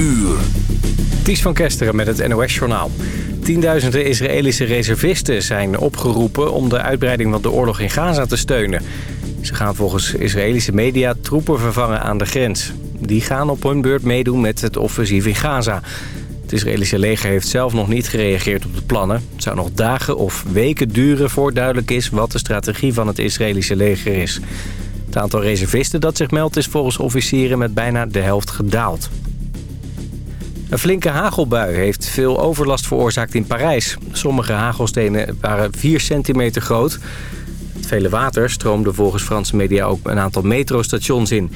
uur. Ties van Kesteren met het NOS-journaal. Tienduizenden Israëlische reservisten zijn opgeroepen om de uitbreiding van de oorlog in Gaza te steunen. Ze gaan volgens Israëlische media troepen vervangen aan de grens. Die gaan op hun beurt meedoen met het offensief in Gaza. Het Israëlische leger heeft zelf nog niet gereageerd op de plannen. Het zou nog dagen of weken duren voor duidelijk is wat de strategie van het Israëlische leger is. Het aantal reservisten dat zich meldt is volgens officieren met bijna de helft gedaald. Een flinke hagelbui heeft veel overlast veroorzaakt in Parijs. Sommige hagelstenen waren 4 centimeter groot. Het vele water stroomde volgens Franse media ook een aantal metrostations in.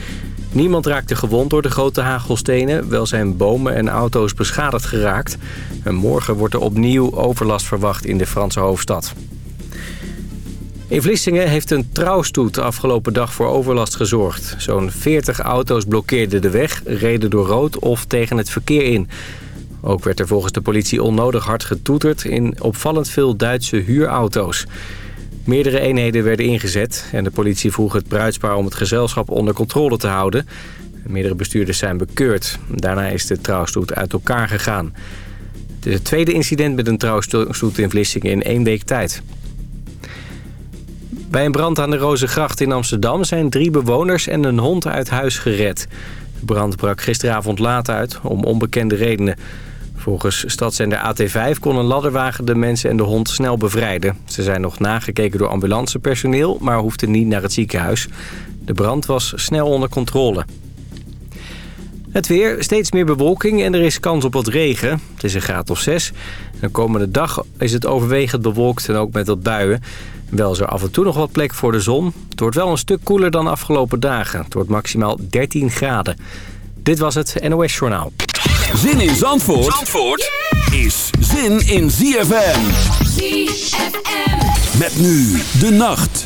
Niemand raakte gewond door de grote hagelstenen. Wel zijn bomen en auto's beschadigd geraakt. En morgen wordt er opnieuw overlast verwacht in de Franse hoofdstad. In Vlissingen heeft een trouwstoet de afgelopen dag voor overlast gezorgd. Zo'n 40 auto's blokkeerden de weg, reden door rood of tegen het verkeer in. Ook werd er volgens de politie onnodig hard getoeterd in opvallend veel Duitse huurauto's. Meerdere eenheden werden ingezet en de politie vroeg het bruidspaar om het gezelschap onder controle te houden. Meerdere bestuurders zijn bekeurd. Daarna is de trouwstoet uit elkaar gegaan. Het is het tweede incident met een trouwstoet in Vlissingen in één week tijd. Bij een brand aan de Rozengracht in Amsterdam zijn drie bewoners en een hond uit huis gered. De brand brak gisteravond laat uit, om onbekende redenen. Volgens stadszender AT5 kon een ladderwagen de mensen en de hond snel bevrijden. Ze zijn nog nagekeken door ambulancepersoneel, maar hoefden niet naar het ziekenhuis. De brand was snel onder controle. Het weer, steeds meer bewolking en er is kans op wat regen. Het is een graad of 6. De komende dag is het overwegend bewolkt en ook met wat buien. Wel is er af en toe nog wat plek voor de zon. Het wordt wel een stuk koeler dan afgelopen dagen. Het wordt maximaal 13 graden. Dit was het NOS Journaal. Zin in Zandvoort, Zandvoort is zin in ZFM. ZFM. Met nu de nacht.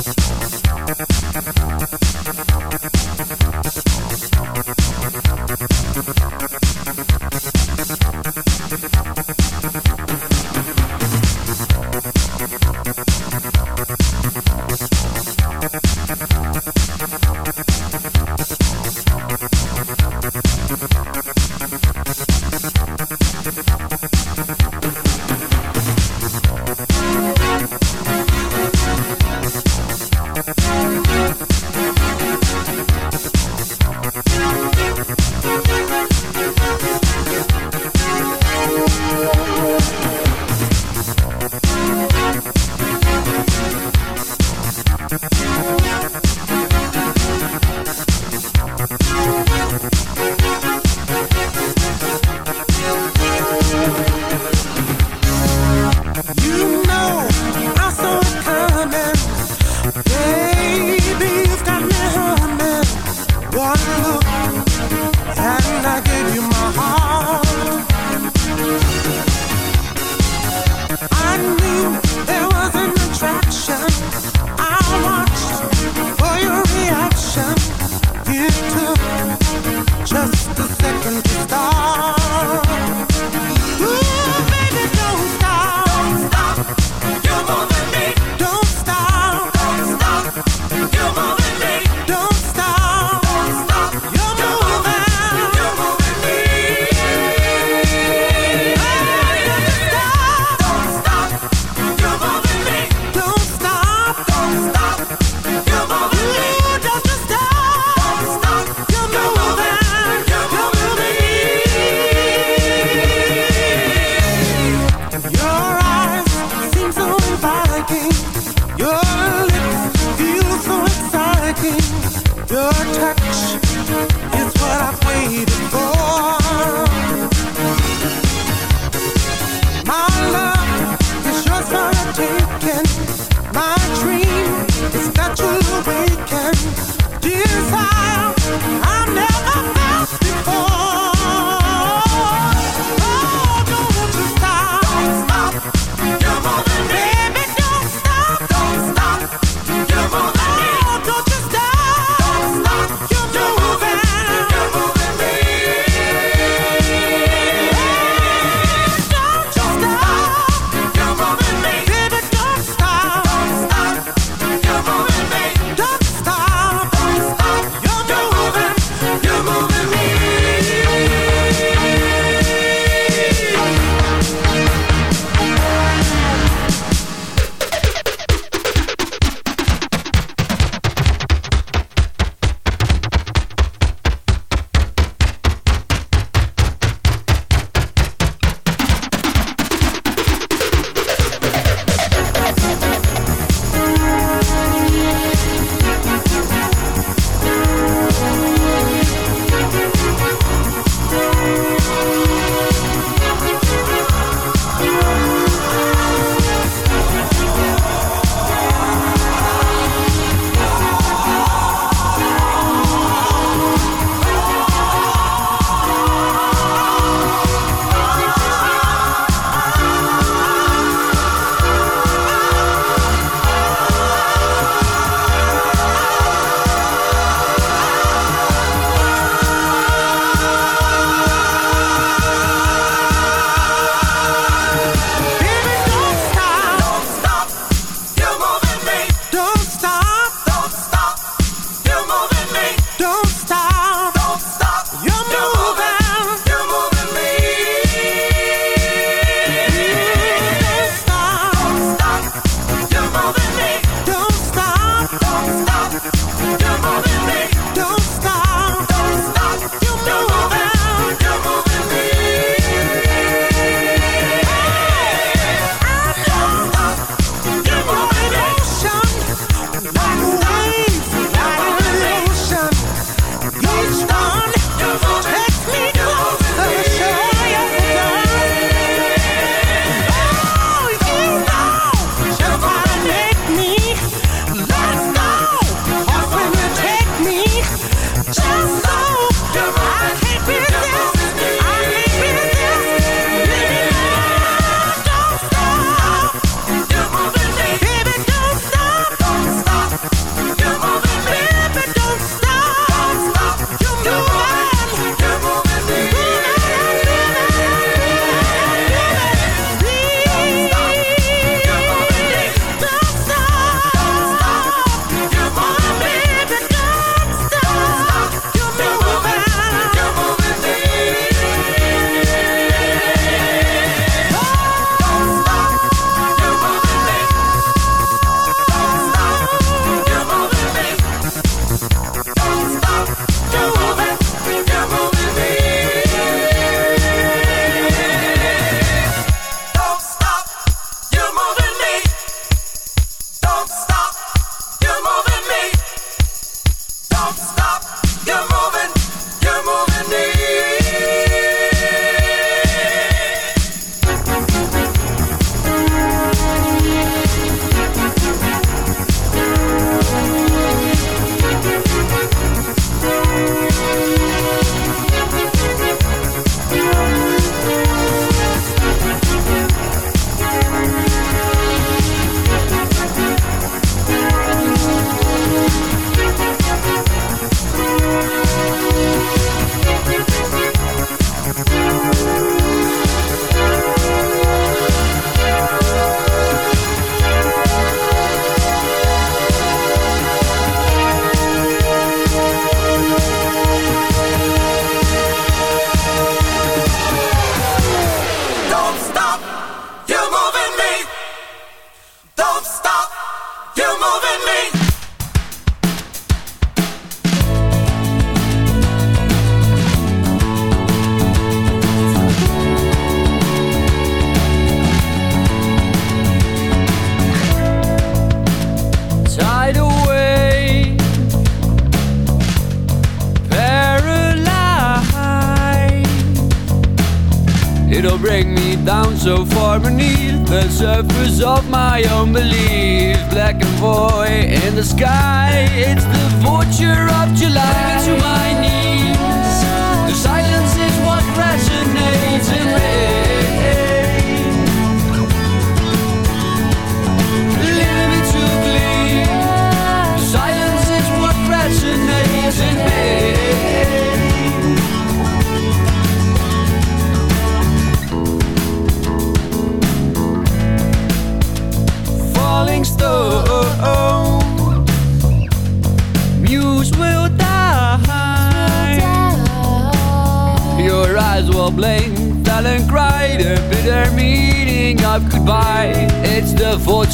Thanks. Your touch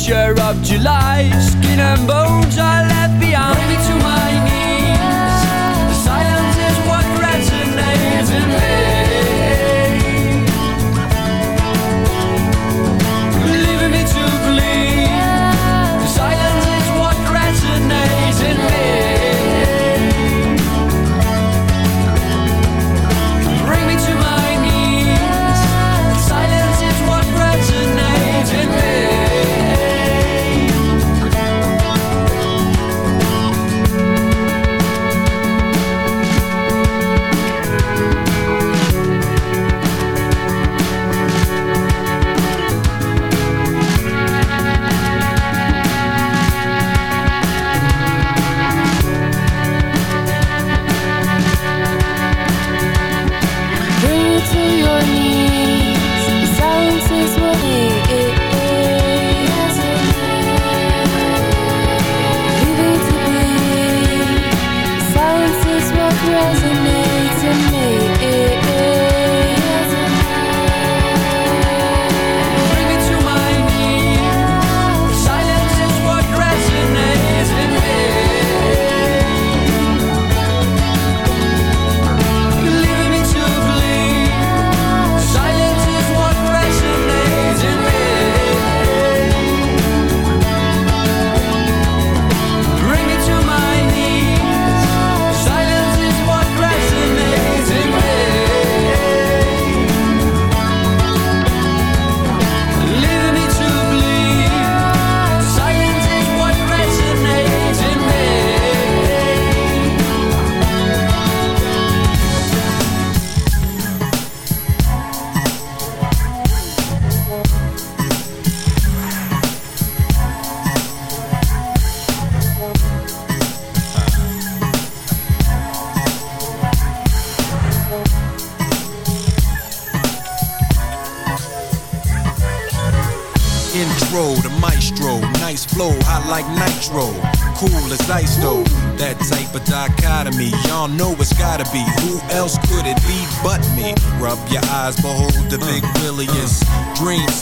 vulture of July, skin and bones